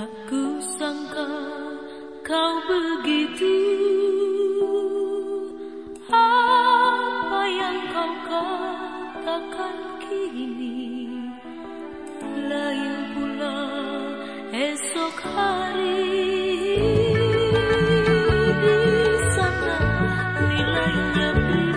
Tak kusangka kau begitu. Apa yang kau katakan kini? Lain pula esok hari. Di sana nilainya berbeda